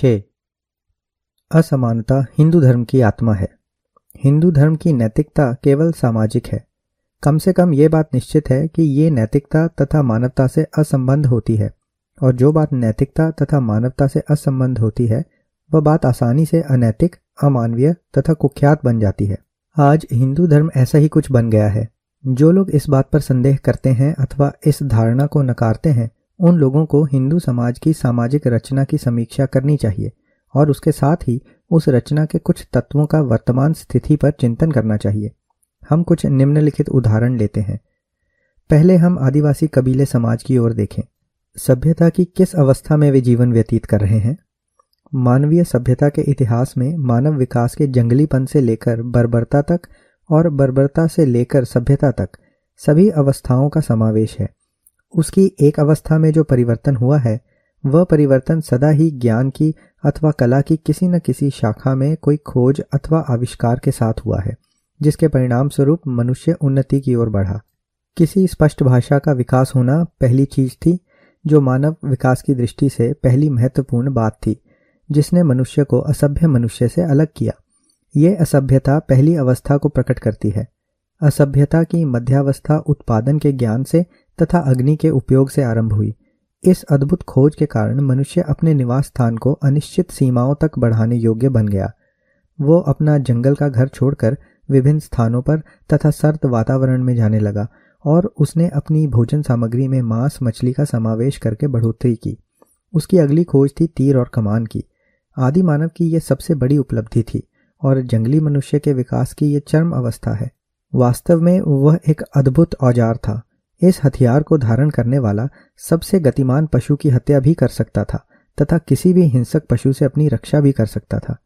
छः। असमानता हिंदू धर्म की आत्मा है। हिंदू धर्म की नैतिकता केवल सामाजिक है। कम से कम ये बात निश्चित है कि ये नैतिकता तथा मानवता से असंबंध होती है, और जो बात नैतिकता तथा मानवता से असंबंध होती है, वह बात आसानी से अनैतिक, अमानवीय तथा कुख्यात बन जाती है। आज हिंदू धर्म ऐसा ही कुछ बन गया है। जो लोग इस बात पर संदेह करते हैं अथवा इस धारणा को नकारते हैं उन लोगों को हिंदू समाज की सामाजिक रचना की समीक्षा करनी चाहिए और उसके साथ ही उस रचना के कुछ तत्वों का वर्तमान स्थिति पर चिंतन करना चाहिए। हम कुछ निम्नलिखित उदाहरण लेते हैं। पहले हम आदिवासी कबीले समाज की ओर देखें। सभ्यता की किस अवस्था में वे जीवन व्यतीत कर रहे हैं? मानवीय सभ्यता के इतिहास में मानव विकास के जंगलीपन से लेकर बर्बरता तक और बर्बरता से लेकर सभ्यता तक सभी अवस्थाओं का समावेश है। उसकी एक अवस्था में जो परिवर्तन हुआ है, वह परिवर्तन सदा ही ज्ञान की अथवा कला की किसी न किसी शाखा में कोई खोज अथवा आविष्कार के साथ हुआ है, जिसके परिणाम स्वरूप मनुष्य उन्नति की ओर बढ़ा। किसी स्पष्ट भाषा का विकास होना पहली चीज़ थी, जो मानव विकास की दृष्टि से पहली महत्वपूर्ण बात थी, जिसने मनुष्य को असभ्य मनुष्य से अलग किया। ये असभ्यता पहली अवस्था को प्रकट करती है। असभ्यता की मध्यावस्था उत्पादन के ज्ञान से तथा अग्नि के उपयोग से आरंभ हुई। इस अद्भुत खोज के कारण मनुष्य अपने निवास स्थान को अनिश्चित सीमाओं तक बढ़ाने योग्य बन गया। वो अपना जंगल का घर छोड़कर विभिन्न स्थानों पर तथा सर्द वातावरण में जाने लगा और उसने अपनी भोजन सामग्री में मांस मछली का समावेश करके बढ़ोतरी की। उसकी अगली खोज थी तीर और कमान की। आदि मानव की यह सबसे बड़ी उपलब्धि थी और जंगली मनुष्य के विकास की यह चरम अवस्था है। वास्तव में वह एक अद्भुत औज़ार था। इस हथियार को धारण करने वाला सबसे गतिमान पशु की हत्या भी कर सकता था, तथा किसी भी हिंसक पशु से अपनी रक्षा भी कर सकता था।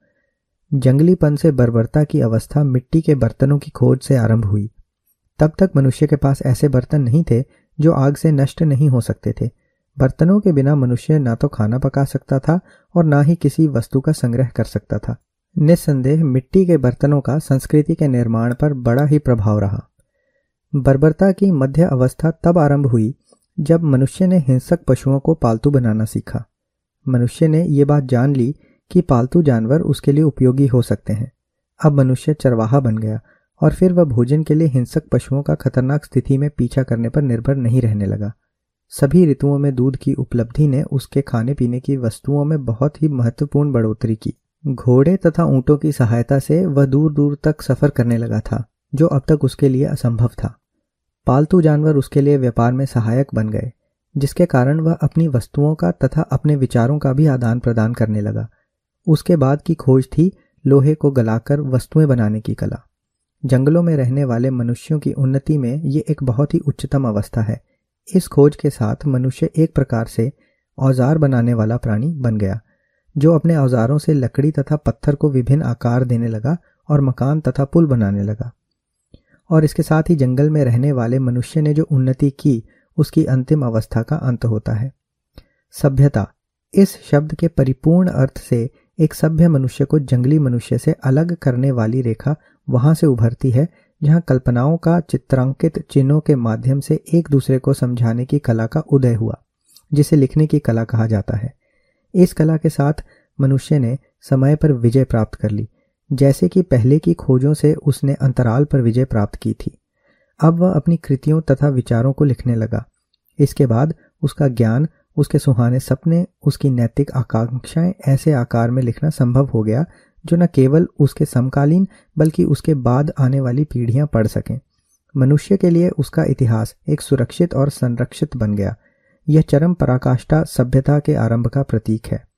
जंगलीपन से बर्बरता की अवस्था मिट्टी के बर्तनों की खोज से आरंभ हुई। तब तक मनुष्य के पास ऐसे बर्तन नहीं थे, जो आग से नष्ट नहीं हो सकते थे। बर्तनों के बिना मनुष्य ना तो खाना पका सकता था, और ना ही किसी वस्तु का संग्रह कर सकता था। निस्संदेह मिट्टी के बर्तनों का संस्कृति के निर्माण पर बड़ा ही प्रभाव रहा। बर्बरता की मध्य अवस्था तब आरंभ हुई, जब मनुष्य ने हिंसक पशुओं को पालतू बनाना सीखा। मनुष्य ने ये बात जान ली कि पालतू जानवर उसके लिए उपयोगी हो सकते हैं। अब मनुष्य चरवाहा बन गया और फिर वह भोजन के लिए हिंसक पशुओं का खतरनाक स्थिति में पीछा करने पर निर्भर नहीं रहने लगा। सभी ऋतुओं में दूध की उपलब्धि ने उसके खाने पीने की वस्तुओं में बहुत ही महत्वपूर्ण बढ़ोतरी की। घोड़े तथा ऊंटों की सहायता से वह दूर दूर तक सफ़र करने लगा था, जो अब तक उसके लिए असंभव था। पालतू जानवर उसके लिए व्यापार में सहायक बन गए, जिसके कारण वह अपनी वस्तुओं का तथा अपने विचारों का भी आदान प्रदान करने लगा। उसके बाद की खोज थी लोहे को गलाकर वस्तुएँ बनाने की कला। जंगलों में रहने वाले मनुष्यों की उन्नति में ये एक बहुत ही उच्चतम अवस्था है। इस खोज के साथ मनुष्य एक प्रकार से औज़ार बनाने वाला प्राणी बन गया, जो अपने औजारों से लकड़ी तथा पत्थर को विभिन्न आकार देने लगा और मकान तथा पुल बनाने लगा। और इसके साथ ही जंगल में रहने वाले मनुष्य ने जो उन्नति की, उसकी अंतिम अवस्था का अंत होता है। सभ्यता। इस शब्द के परिपूर्ण अर्थ से एक सभ्य मनुष्य को जंगली मनुष्य से अलग करने वाली रेखा वहाँ से उभरती है, जहाँ कल्पनाओं का चित्रांकित चिन्हों के माध्यम से एक दूसरे को समझाने की कला का उदय हुआ, जिसे लिखने की कला कहा जाता है। इस कला के साथ मनुष्य ने समय पर विजय प्राप्त कर ली जैसे कि पहले की खोजों से उसने अंतराल पर विजय प्राप्त की थी। अब वह अपनी कृतियों तथा विचारों को लिखने लगा। इसके बाद उसका ज्ञान, उसके सुहाने सपने, उसकी नैतिक आकांक्षाएँ ऐसे आकार में लिखना संभव हो गया जो न केवल उसके समकालीन बल्कि उसके बाद आने वाली पीढ़ियाँ पढ़ सकें। मनुष्य के लिए उसका इतिहास एक सुरक्षित और संरक्षित बन गया। यह चरम पराकाष्ठा सभ्यता के आरंभ का प्रतीक है।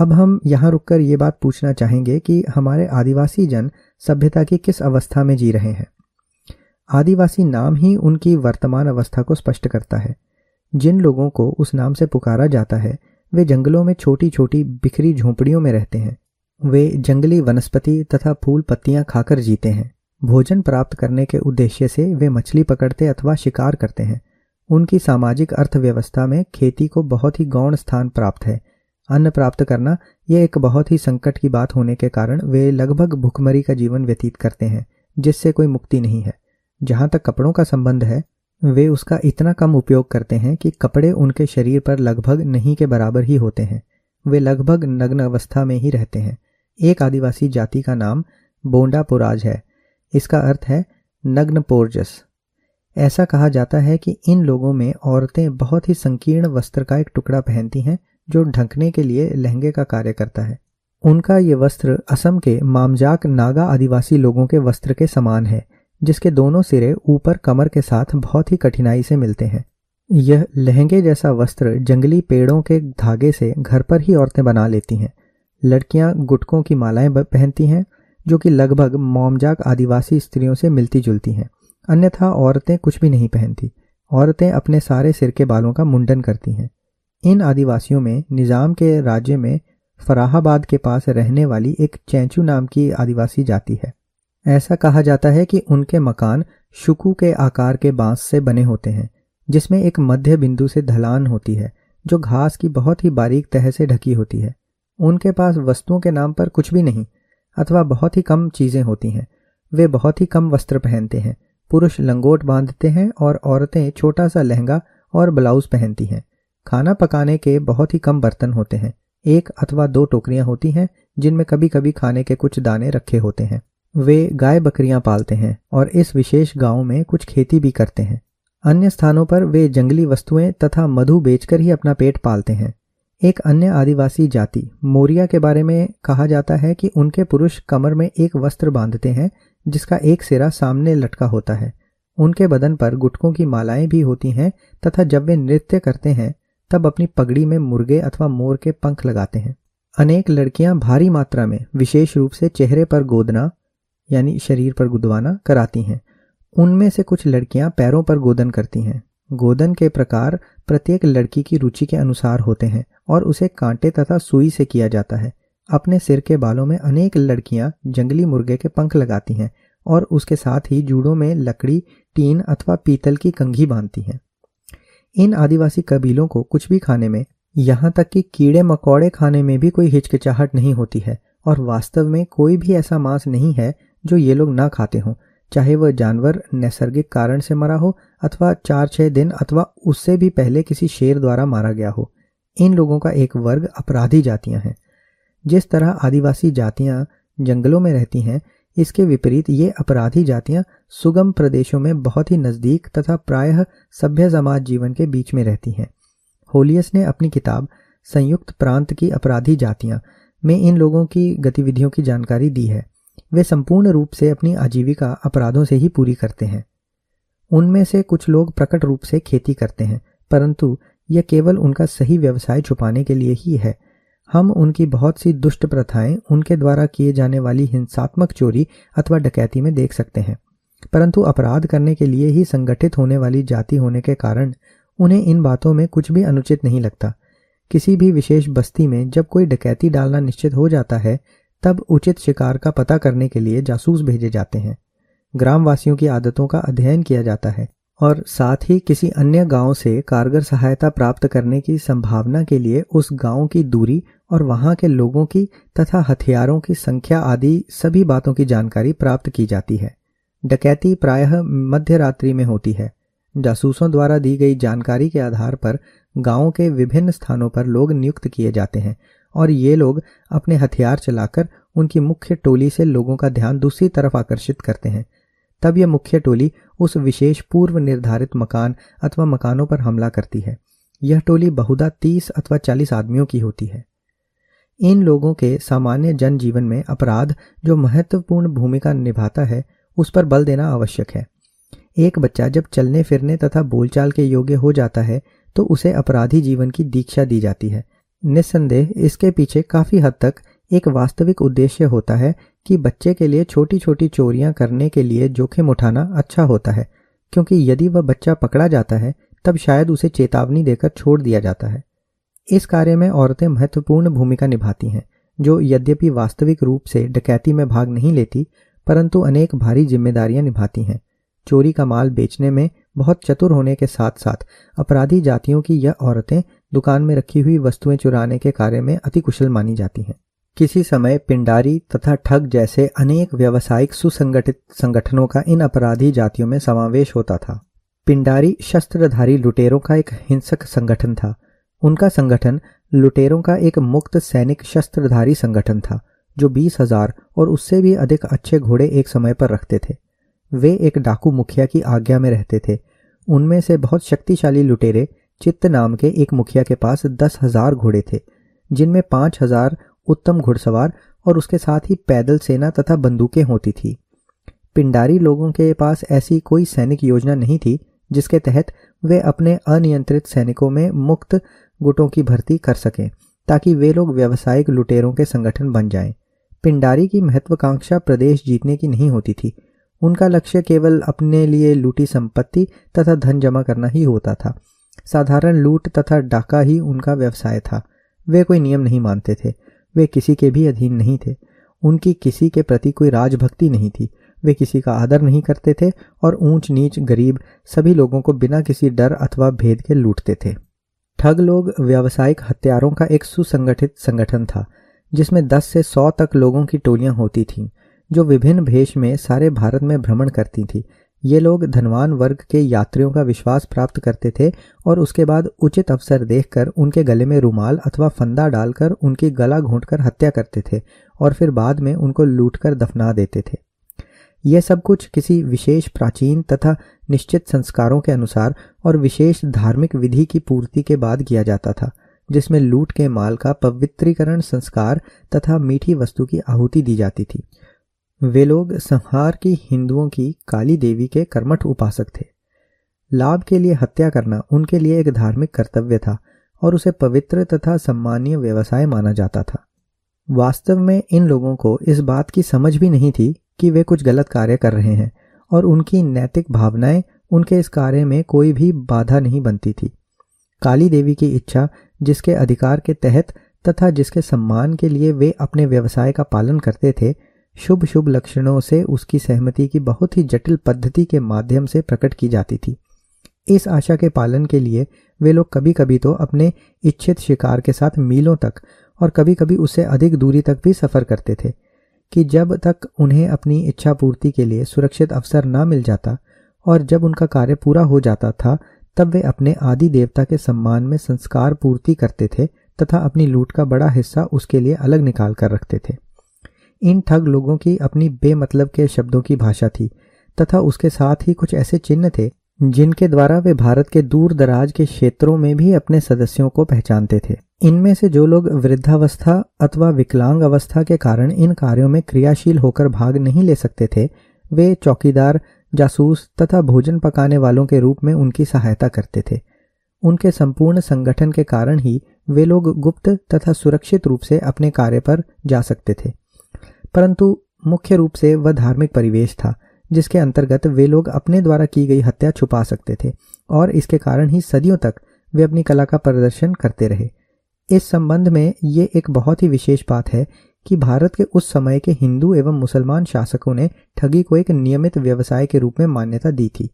अब हम यहाँ रुककर ये बात पूछना चाहेंगे कि हमारे आदिवासी जन सभ्यता की किस अवस्था में जी रहे हैं। आदिवासी नाम ही उनकी वर्तमान अवस्था को स्पष्ट करता है। जिन लोगों को उस नाम से पुकारा जाता है, वे जंगलों में छोटी छोटी बिखरी झोंपड़ियों में रहते हैं। वे जंगली वनस्पति तथा फूल पत्तियाँ खाकर जीते हैं। भोजन प्राप्त करने के उद्देश्य से वे मछली पकड़ते अथवा शिकार करते हैं। उनकी सामाजिक अर्थव्यवस्था में खेती को बहुत ही गौण स्थान प्राप्त है। अन्न प्राप्त करना, यह एक बहुत ही संकट की बात होने के कारण वे लगभग भुखमरी का जीवन व्यतीत करते हैं, जिससे कोई मुक्ति नहीं है। जहाँ तक कपड़ों का संबंध है, वे उसका इतना कम उपयोग करते हैं कि कपड़े उनके शरीर पर लगभग नहीं के बराबर ही होते हैं। वे लगभग नग्न अवस्था में ही रहते हैं। एक आदिवासी जाति का नाम बोंडा पुराज है। इसका अर्थ है नग्न पोर्जस ऐसा कहा जाता है कि इन लोगों में औरतें बहुत ही संकीर्ण वस्त्र का एक टुकड़ा पहनती हैं जो ढंकने के लिए लहंगे का कार्य करता है। उनका ये वस्त्र असम के मामजाक नागा आदिवासी लोगों के वस्त्र के समान है, जिसके दोनों सिरे ऊपर कमर के साथ बहुत ही कठिनाई से मिलते हैं। यह लहंगे जैसा वस्त्र जंगली पेड़ों के धागे से घर पर ही औरतें बना लेती हैं। लड़कियाँ गुटकों की मालाएँ पहनती हैं, जो कि लगभग मोमजाक आदिवासी स्त्रियों से मिलती जुलती हैं। अन्यथा औरतें कुछ भी नहीं पहनती। औरतें अपने सारे सिर के बालों का मुंडन करती हैं। इन आदिवासियों में, निज़ाम के राज्य में फराहाबाद के पास रहने वाली एक चैंचू नाम की आदिवासी जाति है। ऐसा कहा जाता है कि उनके मकान शुकू के आकार के बाँस से बने होते हैं, जिसमें एक मध्य बिंदु से ढलान होती है, जो घास की बहुत ही बारीक तह से ढकी होती है। उनके पास वस्तुओं के नाम पर कुछ भी नहीं, अथवा बहुत ही कम चीज़ें होती हैं। वे बहुत ही कम वस्त्र पहनते हैं, पुरुष लंगोट बांधते हैं और औरतें छोटा सा लहंगा और ब्लाउज पहनती हैं। खाना पकाने के बहुत ही कम बर्तन होते हैं। एक अथवा दो टोकरियाँ होती हैं, जिनमें कभी कभी खाने के कुछ दाने रखे होते हैं। वे गाय बकरियाँ पालते हैं और इस विशेष गाँव में कुछ खेती भी करते हैं। अन्य स्थानों पर वे जंगली वस्तुएँ तथा मधु बेचकर ही अपना पेट पालते हैं। एक अन्य आदिवासी जाति, मोरिया के बारे में कहा जाता है कि उनके पुरुष कमर में एक वस्त्र बांधते हैं, जिसका एक सिरा सामने लटका होता है। उनके बदन पर गुटकों की मालाएँ भी होती हैं तथा जब वे नृत्य करते हैं तब अपनी पगड़ी में मुर्गे अथवा मोर के पंख लगाते हैं। अनेक लड़कियाँ भारी मात्रा में विशेष रूप से चेहरे पर गोदना, यानी शरीर पर गुदवाना कराती हैं। उनमें से कुछ लड़कियाँ पैरों पर गोदन करती हैं। गोदन के प्रकार प्रत्येक लड़की की रुचि के अनुसार होते हैं और उसे कांटे तथा सुई से किया जाता है। अपने सिर के बालों में अनेक लड़कियाँ जंगली मुर्गे के पंख लगाती हैं और उसके साथ ही जूड़ों में लकड़ी, टीन अथवा पीतल की कंघी बांधती हैं। इन आदिवासी कबीलों को कुछ भी खाने में, यहाँ तक कि कीड़े मकोड़े खाने में भी कोई हिचकिचाहट नहीं होती है, और वास्तव में कोई भी ऐसा मांस नहीं है जो ये लोग ना खाते हों, चाहे वह जानवर नैसर्गिक कारण से मरा हो, अथवा चार छह दिन अथवा उससे भी पहले किसी शेर द्वारा मारा गया हो। इन लोगों का एक वर्ग अपराधी जातियाँ हैं। जिस तरह आदिवासी जातियाँ जंगलों में रहती हैं इसके विपरीत ये अपराधी जातियाँ सुगम प्रदेशों में बहुत ही नज़दीक तथा प्रायः सभ्य समाज जीवन के बीच में रहती हैं। होलियस ने अपनी किताब संयुक्त प्रांत की अपराधी जातियाँ में इन लोगों की गतिविधियों की जानकारी दी है। वे संपूर्ण रूप से अपनी आजीविका अपराधों से ही पूरी करते हैं। उनमें से कुछ लोग प्रकट रूप से खेती करते हैं, परंतु यह केवल उनका सही व्यवसाय छुपाने के लिए ही है। हम उनकी बहुत सी दुष्ट प्रथाएँ उनके द्वारा किए जाने वाली हिंसात्मक चोरी अथवा डकैती में देख सकते हैं, परंतु अपराध करने के लिए ही संगठित होने वाली जाति होने के कारण उन्हें इन बातों में कुछ भी अनुचित नहीं लगता। किसी भी विशेष बस्ती में जब कोई डकैती डालना निश्चित हो जाता है, तब उचित शिकार का पता करने के लिए जासूस भेजे जाते हैं। ग्रामवासियों की आदतों का अध्ययन किया जाता है। और साथ ही किसी अन्य गाँव से कारगर सहायता प्राप्त करने की संभावना के लिए उस गाँव की दूरी और वहाँ के लोगों की तथा हथियारों की संख्या आदि सभी बातों की जानकारी प्राप्त की जाती है। डकैती प्रायः मध्य रात्रि में होती है। जासूसों द्वारा दी गई जानकारी के आधार पर गाँव के विभिन्न स्थानों पर लोग नियुक्त किए जाते हैं और ये लोग अपने हथियार चलाकर उनकी मुख्य टोली से लोगों का ध्यान दूसरी तरफ़ आकर्षित करते हैं। तब यह मुख्य टोली उस विशेष पूर्व निर्धारित मकान अथवा मकानों पर हमला करती है। यह टोली बहुधा तीस अथवा चालीस आदमियों की होती है। इन लोगों के सामान्य जनजीवन में अपराध जो महत्वपूर्ण भूमिका निभाता है, उस पर बल देना आवश्यक है। एक बच्चा जब चलने फिरने तथा बोलचाल के योग्य हो जाता है तो उसे अपराधी जीवन की दीक्षा दी जाती है। निस्संदेह इसके पीछे काफ़ी हद तक एक वास्तविक उद्देश्य होता है कि बच्चे के लिए छोटी छोटी चोरियाँ करने के लिए जोखिम उठाना अच्छा होता है, क्योंकि यदि वह बच्चा पकड़ा जाता है, तब शायद उसे चेतावनी देकर छोड़ दिया जाता है। इस कार्य में औरतें महत्वपूर्ण भूमिका निभाती हैं, जो यद्यपि वास्तविक रूप से डकैती में भाग नहीं लेती, परंतु अनेक भारी जिम्मेदारियाँ निभाती हैं। चोरी का माल बेचने में बहुत चतुर होने के साथ साथ अपराधी जातियों की यह औरतें दुकान में रखी हुई वस्तुएँ चुराने के कार्य में अति कुशल मानी जाती हैं। किसी समय पिंडारी तथा ठग जैसे अनेक व्यावसायिक सुसंगठित संगठनों का इन अपराधी जातियों में समावेश होता था। पिंडारी शस्त्रधारी लुटेरों का एक हिंसक संगठन था। उनका संगठन लुटेरों का एक मुक्त सैनिक शस्त्रधारी संगठन था, जो बीस हज़ार और उससे भी अधिक अच्छे घोड़े एक समय पर रखते थे। वे एक डाकू मुखिया की आज्ञा में रहते थे। उनमें से बहुत शक्तिशाली लुटेरे चित्त नाम के एक मुखिया के पास दस हज़ार घोड़े थे, जिनमें पाँच हज़ार उत्तम घुड़सवार और उसके साथ ही पैदल सेना तथा बंदूकें होती थी। पिंडारी लोगों के पास ऐसी कोई सैनिक योजना नहीं थी, जिसके तहत वे अपने अनियंत्रित सैनिकों में मुक्त गुटों की भर्ती कर सकें, ताकि वे लोग व्यावसायिक लुटेरों के संगठन बन जाएँ। पिंडारी की महत्वाकांक्षा प्रदेश जीतने की नहीं होती थी। उनका लक्ष्य केवल अपने लिए लूटी संपत्ति तथा धन जमा करना ही होता था। साधारण लूट तथा डाका ही उनका व्यवसाय था। वे कोई नियम नहीं मानते थे। वे किसी के भी अधीन नहीं थे। उनकी किसी के प्रति कोई राजभक्ति नहीं थी। वे किसी का आदर नहीं करते थे और ऊंच नीच गरीब सभी लोगों को बिना किसी डर अथवा भेद के लूटते थे। ठग लोग व्यावसायिक हत्यारों का एक सुसंगठित संगठन था, जिसमें 10 से 100 तक लोगों की टोलियाँ होती थीं, जो विभिन्न भेष में सारे भारत में भ्रमण करती थी। ये लोग धनवान वर्ग के यात्रियों का विश्वास प्राप्त करते थे और उसके बाद उचित अवसर देखकर उनके गले में रुमाल अथवा फंदा डालकर उनकी गला घोंटकर हत्या करते थे और फिर बाद में उनको लूटकर दफना देते थे। यह सब कुछ किसी विशेष प्राचीन तथा निश्चित संस्कारों के अनुसार और विशेष धार्मिक विधि की पूर्ति के बाद किया जाता था, जिसमें लूट के माल का पवित्रीकरण संस्कार तथा मीठी वस्तु की आहुति दी जाती थी। वे लोग संहार की हिंदुओं की काली देवी के कर्मठ उपासक थे। लाभ के लिए हत्या करना उनके लिए एक धार्मिक कर्तव्य था और उसे पवित्र तथा सम्मानीय व्यवसाय माना जाता था। वास्तव में इन लोगों को इस बात की समझ भी नहीं थी कि वे कुछ गलत कार्य कर रहे हैं और उनकी नैतिक भावनाएँ उनके इस कार्य में कोई भी बाधा नहीं बनती थी। काली देवी की इच्छा जिसके अधिकार के तहत तथा जिसके सम्मान के लिए वे अपने व्यवसाय का पालन करते थे शुभ शुभ लक्षणों से उसकी सहमति की बहुत ही जटिल पद्धति के माध्यम से प्रकट की जाती थी। इस आशा के पालन के लिए वे लोग कभी कभी तो अपने इच्छित शिकार के साथ मीलों तक और कभी कभी उससे अधिक दूरी तक भी सफ़र करते थे कि जब तक उन्हें अपनी इच्छा पूर्ति के लिए सुरक्षित अवसर न मिल जाता और जब उनका कार्य पूरा हो जाता था, तब वे अपने आदि देवता के सम्मान में संस्कार पूर्ति करते थे तथा अपनी लूट का बड़ा हिस्सा उसके लिए अलग निकाल कर रखते थे। इन ठग लोगों की अपनी बेमतलब के शब्दों की भाषा थी, तथा उसके साथ ही कुछ ऐसे चिन्ह थे, जिनके द्वारा वे भारत के दूर दराज के क्षेत्रों में भी अपने सदस्यों को पहचानते थे। इनमें से जो लोग वृद्धावस्था अथवा विकलांग अवस्था के कारण इन कार्यों में क्रियाशील होकर भाग नहीं ले सकते थे, वे चौकीदार, जासूस तथा भोजन पकाने वालों के रूप में उनकी सहायता करते थे। उनके संपूर्ण संगठन के कारण ही वे लोग गुप्त तथा सुरक्षित रूप से अपने कार्य पर जा सकते थे। परंतु मुख्य रूप से वह धार्मिक परिवेश था, जिसके अंतर्गत वे लोग अपने द्वारा की गई हत्या छुपा सकते थे और इसके कारण ही सदियों तक वे अपनी कला का प्रदर्शन करते रहे। इस संबंध में ये एक बहुत ही विशेष बात है कि भारत के उस समय के हिंदू एवं मुसलमान शासकों ने ठगी को एक नियमित व्यवसाय के रूप में मान्यता दी थी।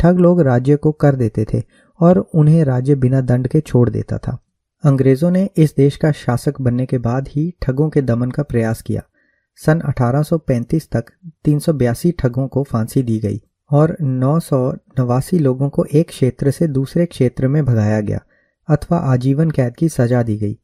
ठग लोग राज्य को कर देते थे और उन्हें राज्य बिना दंड के छोड़ देता था। अंग्रेज़ों ने इस देश का शासक बनने के बाद ही ठगों के दमन का प्रयास किया। सन 1835 तक तीन ठगों को फांसी दी गई और नौ सौ नवासी लोगों को एक क्षेत्र से दूसरे क्षेत्र में भगाया गया अथवा आजीवन कैद की सजा दी गई।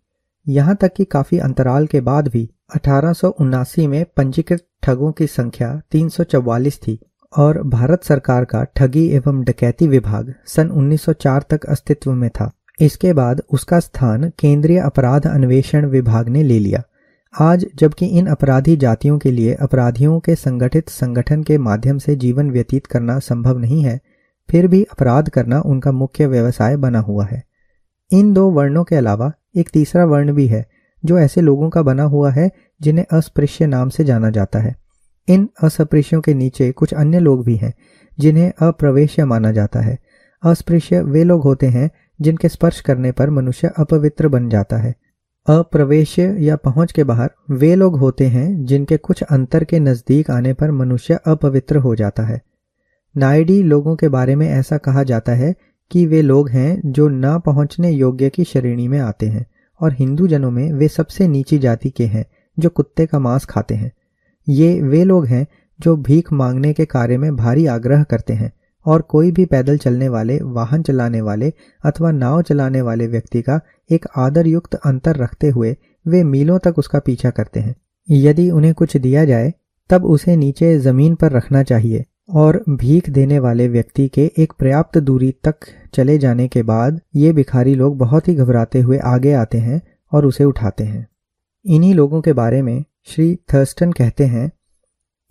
यहाँ तक कि काफ़ी अंतराल के बाद भी अठारह में पंजीकृत ठगों की संख्या 344 थी और भारत सरकार का ठगी एवं डकैती विभाग सन 1904 तक अस्तित्व में था। इसके बाद उसका स्थान केंद्रीय अपराध अन्वेषण विभाग ने ले लिया। आज जबकि इन अपराधी जातियों के लिए अपराधियों के संगठित संगठन के माध्यम से जीवन व्यतीत करना संभव नहीं है, फिर भी अपराध करना उनका मुख्य व्यवसाय बना हुआ है। इन दो वर्णों के अलावा एक तीसरा वर्ण भी है, जो ऐसे लोगों का बना हुआ है, जिन्हें अस्पृश्य नाम से जाना जाता है। इन अस्पृश्यों के नीचे कुछ अन्य लोग भी हैं, जिन्हें अप्रवेश्य माना जाता है। अस्पृश्य वे लोग होते हैं, जिनके स्पर्श करने पर मनुष्य अपवित्र बन जाता है। अप्रवेश या पहुँच के बाहर वे लोग होते हैं जिनके कुछ अंतर के नज़दीक आने पर मनुष्य अपवित्र हो जाता है। नायडी लोगों के बारे में ऐसा कहा जाता है कि वे लोग हैं जो न पहुँचने योग्य की श्रेणी में आते हैं और हिंदू जनों में वे सबसे नीची जाति के हैं जो कुत्ते का मांस खाते हैं। ये वे लोग हैं जो भीख मांगने के कार्य में भारी आग्रह करते हैं। और कोई भी पैदल चलने वाले, वाहन चलाने वाले अथवा नाव चलाने वाले व्यक्ति का एक आदर युक्त अंतर रखते हुए वे मीलों तक उसका पीछा करते हैं। यदि उन्हें कुछ दिया जाए, तब उसे नीचे ज़मीन पर रखना चाहिए और भीख देने वाले व्यक्ति के एक पर्याप्त दूरी तक चले जाने के बाद ये भिखारी लोग बहुत ही घबराते हुए आगे आते हैं और उसे उठाते हैं। इन्हीं लोगों के बारे में श्री थर्स्टन कहते हैं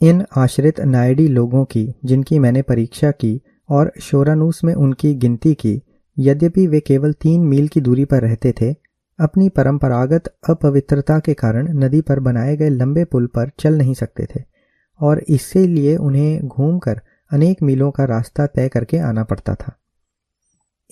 इन आश्रित नायडी लोगों की, जिनकी मैंने परीक्षा की और शोरानूस में उनकी गिनती की, यद्यपि वे केवल तीन मील की दूरी पर रहते थे, अपनी परंपरागत अपवित्रता के कारण नदी पर बनाए गए लंबे पुल पर चल नहीं सकते थे, और इसीलिए उन्हें घूमकर अनेक मीलों का रास्ता तय करके आना पड़ता था।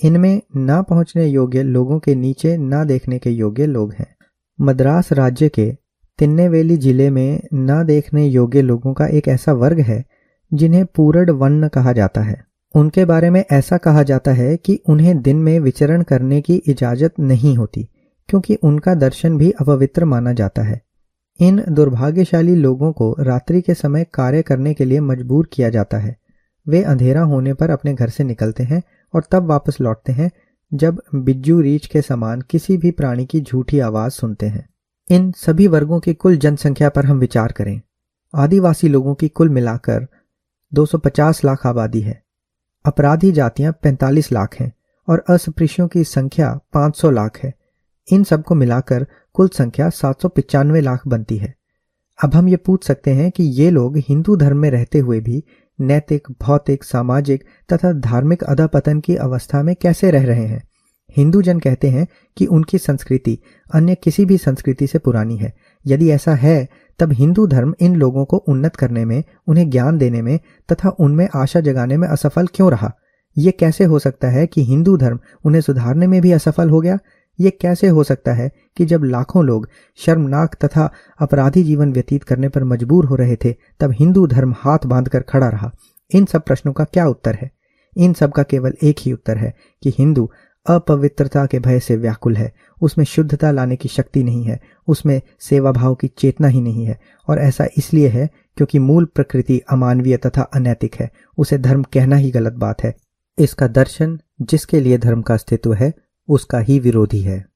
इनमें ना पहुँचने योग्य लोगों के नीचे ना देखने के योग्य लोग हैं। मद्रास राज्य के तिन्नेवेली ज़िले में न देखने योग्य लोगों का एक ऐसा वर्ग है, जिन्हें पूरड वर्ण कहा जाता है। उनके बारे में ऐसा कहा जाता है कि उन्हें दिन में विचरण करने की इजाज़त नहीं होती, क्योंकि उनका दर्शन भी अपवित्र माना जाता है। इन दुर्भाग्यशाली लोगों को रात्रि के समय कार्य करने के लिए मजबूर किया जाता है। वे अंधेरा होने पर अपने घर से निकलते हैं और तब वापस लौटते हैं, जब बिज्जू रीछ के समान किसी भी प्राणी की झूठी आवाज़ सुनते हैं। इन सभी वर्गों की कुल जनसंख्या पर हम विचार करें। आदिवासी लोगों की कुल मिलाकर 250 लाख आबादी है। अपराधी जातियाँ 45 लाख हैं और अस्पृश्यों की संख्या 500 लाख है। इन सबको मिलाकर कुल संख्या सात लाख बनती है। अब हम ये पूछ सकते हैं कि ये लोग हिंदू धर्म में रहते हुए भी नैतिक, भौतिक, सामाजिक तथा धार्मिक अधपतन की अवस्था में कैसे रह रहे हैं। हिंदू जन कहते हैं कि उनकी संस्कृति अन्य किसी भी संस्कृति से पुरानी है। यदि ऐसा है, तब हिंदू धर्म इन लोगों को उन्नत करने में, उन्हें ज्ञान देने में तथा उनमें आशा जगाने में असफल क्यों रहा? ये कैसे हो सकता है कि हिंदू धर्म उन्हें सुधारने में भी असफल हो गया? ये कैसे हो सकता है कि जब लाखों लोग शर्मनाक तथा अपराधी जीवन व्यतीत करने पर मजबूर हो रहे थे, तब हिंदू धर्म हाथ बांधकर खड़ा रहा? इन सब प्रश्नों का क्या उत्तर है? इन सब का केवल एक ही उत्तर है कि हिंदू अपवित्रता के भय से व्याकुल है। उसमें शुद्धता लाने की शक्ति नहीं है। उसमें सेवा भाव की चेतना ही नहीं है। और ऐसा इसलिए है क्योंकि मूल प्रकृति अमानवीय तथा अनैतिक है। उसे धर्म कहना ही गलत बात है। इसका दर्शन जिसके लिए धर्म का अस्तित्व है, उसका ही विरोधी है।